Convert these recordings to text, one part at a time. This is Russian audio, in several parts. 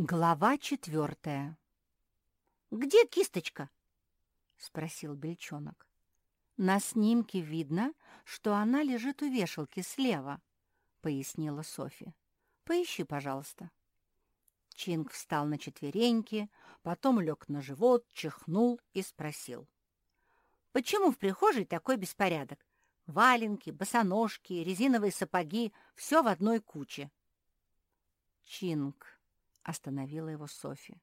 Глава четвертая. «Где кисточка?» — спросил Бельчонок. «На снимке видно, что она лежит у вешалки слева», — пояснила Софи. «Поищи, пожалуйста». Чинг встал на четвереньки, потом лег на живот, чихнул и спросил. «Почему в прихожей такой беспорядок? Валенки, босоножки, резиновые сапоги — все в одной куче». «Чинг», Остановила его Софи.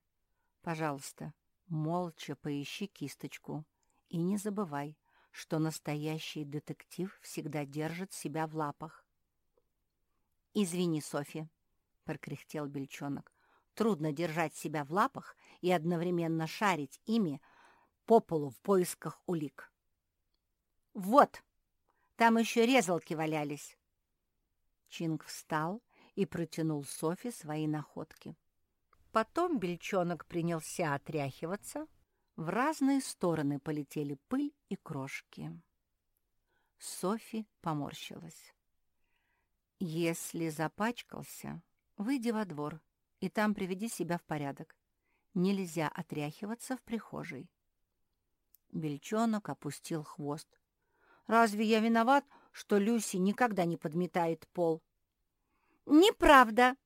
«Пожалуйста, молча поищи кисточку. И не забывай, что настоящий детектив всегда держит себя в лапах». «Извини, Софи», — прокряхтел Бельчонок. «Трудно держать себя в лапах и одновременно шарить ими по полу в поисках улик». «Вот! Там еще резалки валялись!» Чинг встал и протянул Софи свои находки. Потом бельчонок принялся отряхиваться. В разные стороны полетели пыль и крошки. Софи поморщилась. «Если запачкался, выйди во двор и там приведи себя в порядок. Нельзя отряхиваться в прихожей». Бельчонок опустил хвост. «Разве я виноват, что Люси никогда не подметает пол?» «Неправда!» —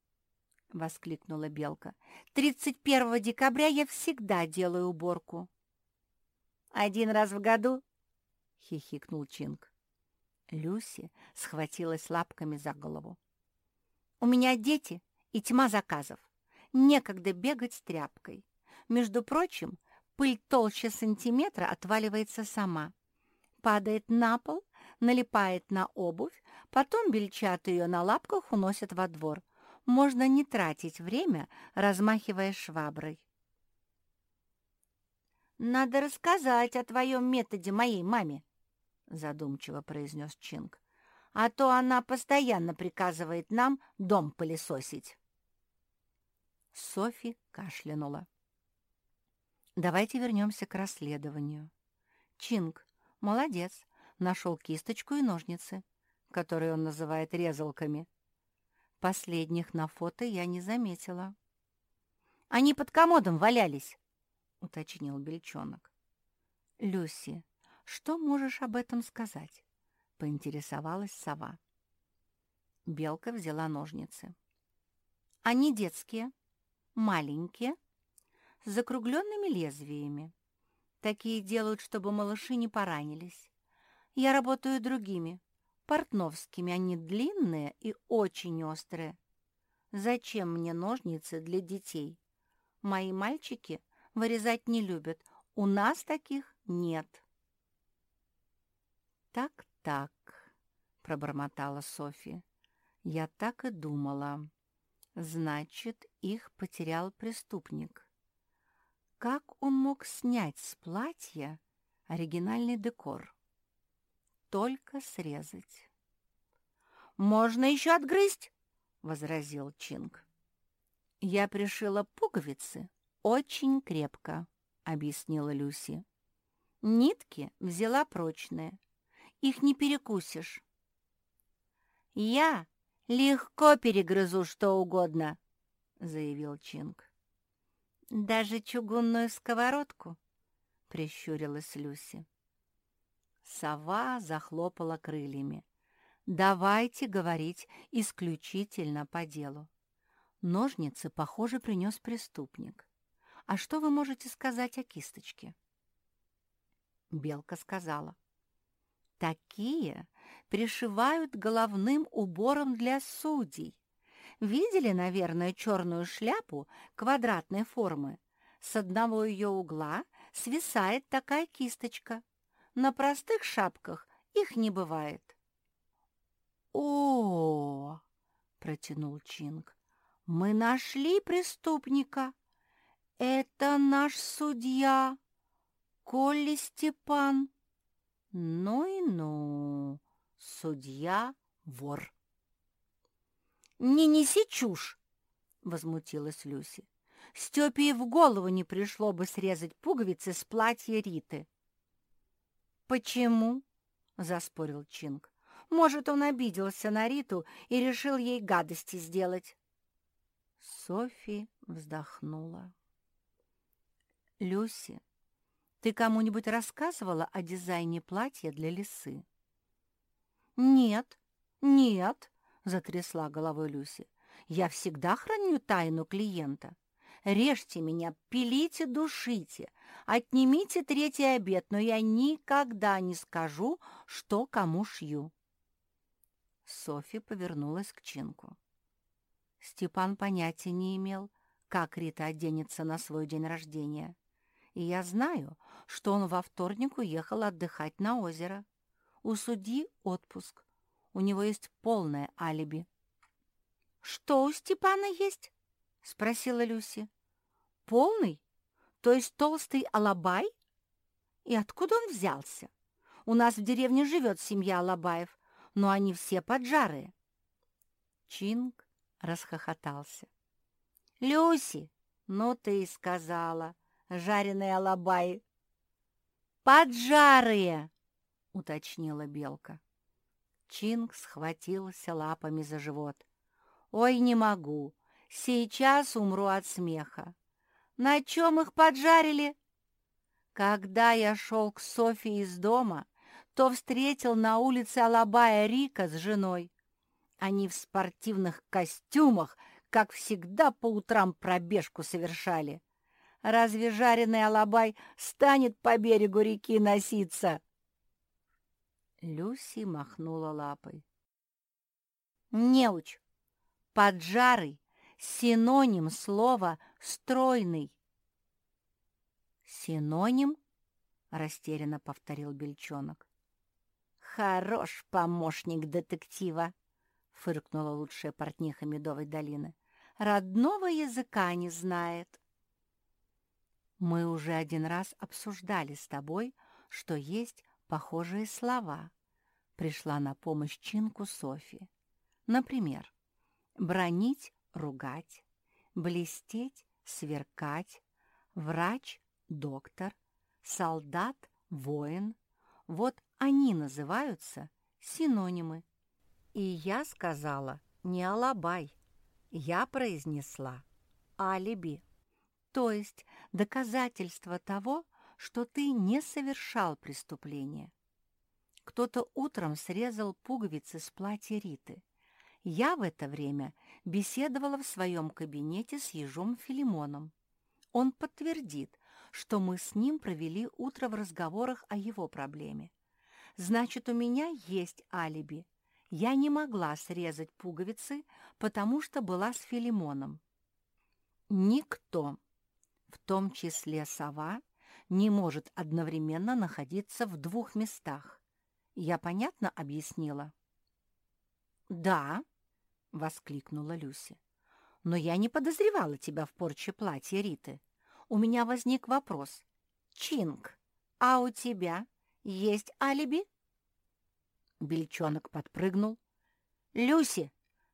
воскликнула Белка. «Тридцать первого декабря я всегда делаю уборку». «Один раз в году?» — хихикнул Чинг. Люси схватилась лапками за голову. «У меня дети и тьма заказов. Некогда бегать с тряпкой. Между прочим, пыль толще сантиметра отваливается сама. Падает на пол, налипает на обувь, потом бельчат ее на лапках уносят во двор можно не тратить время, размахивая шваброй. «Надо рассказать о твоем методе моей маме», — задумчиво произнес Чинг, «а то она постоянно приказывает нам дом пылесосить». Софи кашлянула. «Давайте вернемся к расследованию. Чинг, молодец, нашел кисточку и ножницы, которые он называет резалками». Последних на фото я не заметила. «Они под комодом валялись», — уточнил Бельчонок. «Люси, что можешь об этом сказать?» — поинтересовалась сова. Белка взяла ножницы. «Они детские, маленькие, с закругленными лезвиями. Такие делают, чтобы малыши не поранились. Я работаю другими, Портновскими они длинные и очень острые. Зачем мне ножницы для детей? Мои мальчики вырезать не любят. У нас таких нет. «Так-так», — пробормотала Софья. «Я так и думала. Значит, их потерял преступник. Как он мог снять с платья оригинальный декор?» Только срезать. «Можно еще отгрызть!» — возразил Чинг. «Я пришила пуговицы очень крепко», — объяснила Люси. «Нитки взяла прочные. Их не перекусишь». «Я легко перегрызу что угодно», — заявил Чинг. «Даже чугунную сковородку?» — прищурилась Люси. Сова захлопала крыльями. «Давайте говорить исключительно по делу. Ножницы, похоже, принес преступник. А что вы можете сказать о кисточке?» Белка сказала. «Такие пришивают головным убором для судей. Видели, наверное, черную шляпу квадратной формы? С одного ее угла свисает такая кисточка. На простых шапках их не бывает. О, протянул Чинг. Мы нашли преступника. Это наш судья, Колли Степан. Ну и ну, судья-вор. «Не неси чушь!» — возмутилась Люси. Степе и в голову не пришло бы срезать пуговицы с платья Риты. «Почему?» — заспорил Чинг. «Может, он обиделся на Риту и решил ей гадости сделать». Софи вздохнула. «Люси, ты кому-нибудь рассказывала о дизайне платья для лисы?» «Нет, нет», — затрясла головой Люси. «Я всегда храню тайну клиента. Режьте меня, пилите, душите, отнимите третий обед, но я никогда не скажу, что кому шью». Софи повернулась к Чинку. Степан понятия не имел, как Рита оденется на свой день рождения. И я знаю, что он во вторник уехал отдыхать на озеро. У судьи отпуск. У него есть полное алиби. «Что у Степана есть?» — спросила Люси. «Полный? То есть толстый алабай? И откуда он взялся? У нас в деревне живет семья алабаев, но они все поджарые». Чинг расхохотался. «Люси, ну ты и сказала, жареные алабаи!» «Поджарые!» — уточнила белка. Чинг схватился лапами за живот. «Ой, не могу! Сейчас умру от смеха! На чем их поджарили?» Когда я шел к Софии из дома, то встретил на улице Алабая Рика с женой. Они в спортивных костюмах, как всегда, по утрам пробежку совершали. Разве жареный алабай станет по берегу реки носиться?» Люси махнула лапой. «Неуч! Поджарый — синоним слова «стройный». «Синоним?» — растерянно повторил Бельчонок. «Хорош помощник детектива!» — фыркнула лучшая портниха Медовой долины. «Родного языка не знает». «Мы уже один раз обсуждали с тобой, что есть похожие слова», — пришла на помощь Чинку Софи. Например, бронить — ругать, блестеть — сверкать, врач — доктор, солдат — воин. Вот они называются синонимы. И я сказала не алабай, я произнесла алиби, то есть доказательство того, что ты не совершал преступление. Кто-то утром срезал пуговицы с платья Риты. Я в это время беседовала в своем кабинете с ежом Филимоном. Он подтвердит, что мы с ним провели утро в разговорах о его проблеме. Значит, у меня есть алиби — я не могла срезать пуговицы, потому что была с Филимоном. Никто, в том числе сова, не может одновременно находиться в двух местах. Я понятно объяснила? «Да», — воскликнула Люси, — «но я не подозревала тебя в порче платья Риты. У меня возник вопрос. Чинг, а у тебя есть алиби?» Бельчонок подпрыгнул. «Люси,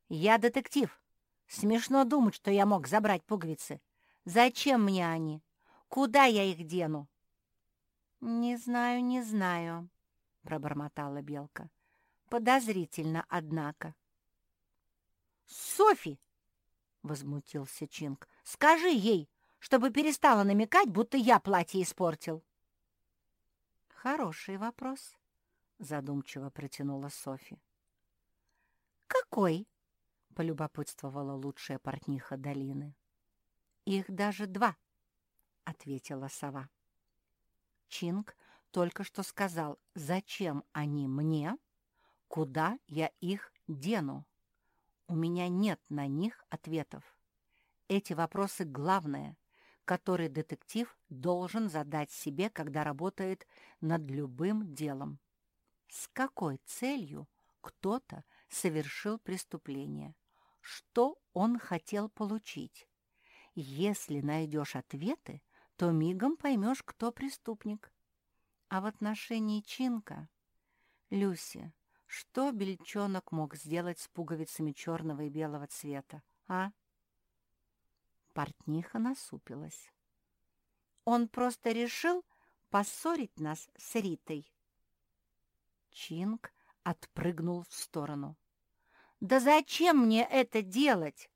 я детектив. Смешно думать, что я мог забрать пуговицы. Зачем мне они? Куда я их дену?» «Не знаю, не знаю», — пробормотала Белка. «Подозрительно, однако». «Софи!» — возмутился Чинг. «Скажи ей, чтобы перестала намекать, будто я платье испортил». «Хороший вопрос», — задумчиво протянула Софи. «Какой?» — полюбопытствовала лучшая портниха долины. «Их даже два», — ответила сова. Чинг только что сказал, зачем они мне, куда я их дену. У меня нет на них ответов. Эти вопросы главное, которые детектив должен задать себе, когда работает над любым делом с какой целью кто-то совершил преступление, что он хотел получить. Если найдешь ответы, то мигом поймешь, кто преступник. А в отношении Чинка... Люси, что бельчонок мог сделать с пуговицами черного и белого цвета, а? Портниха насупилась. Он просто решил поссорить нас с Ритой. Чинг отпрыгнул в сторону. «Да зачем мне это делать?»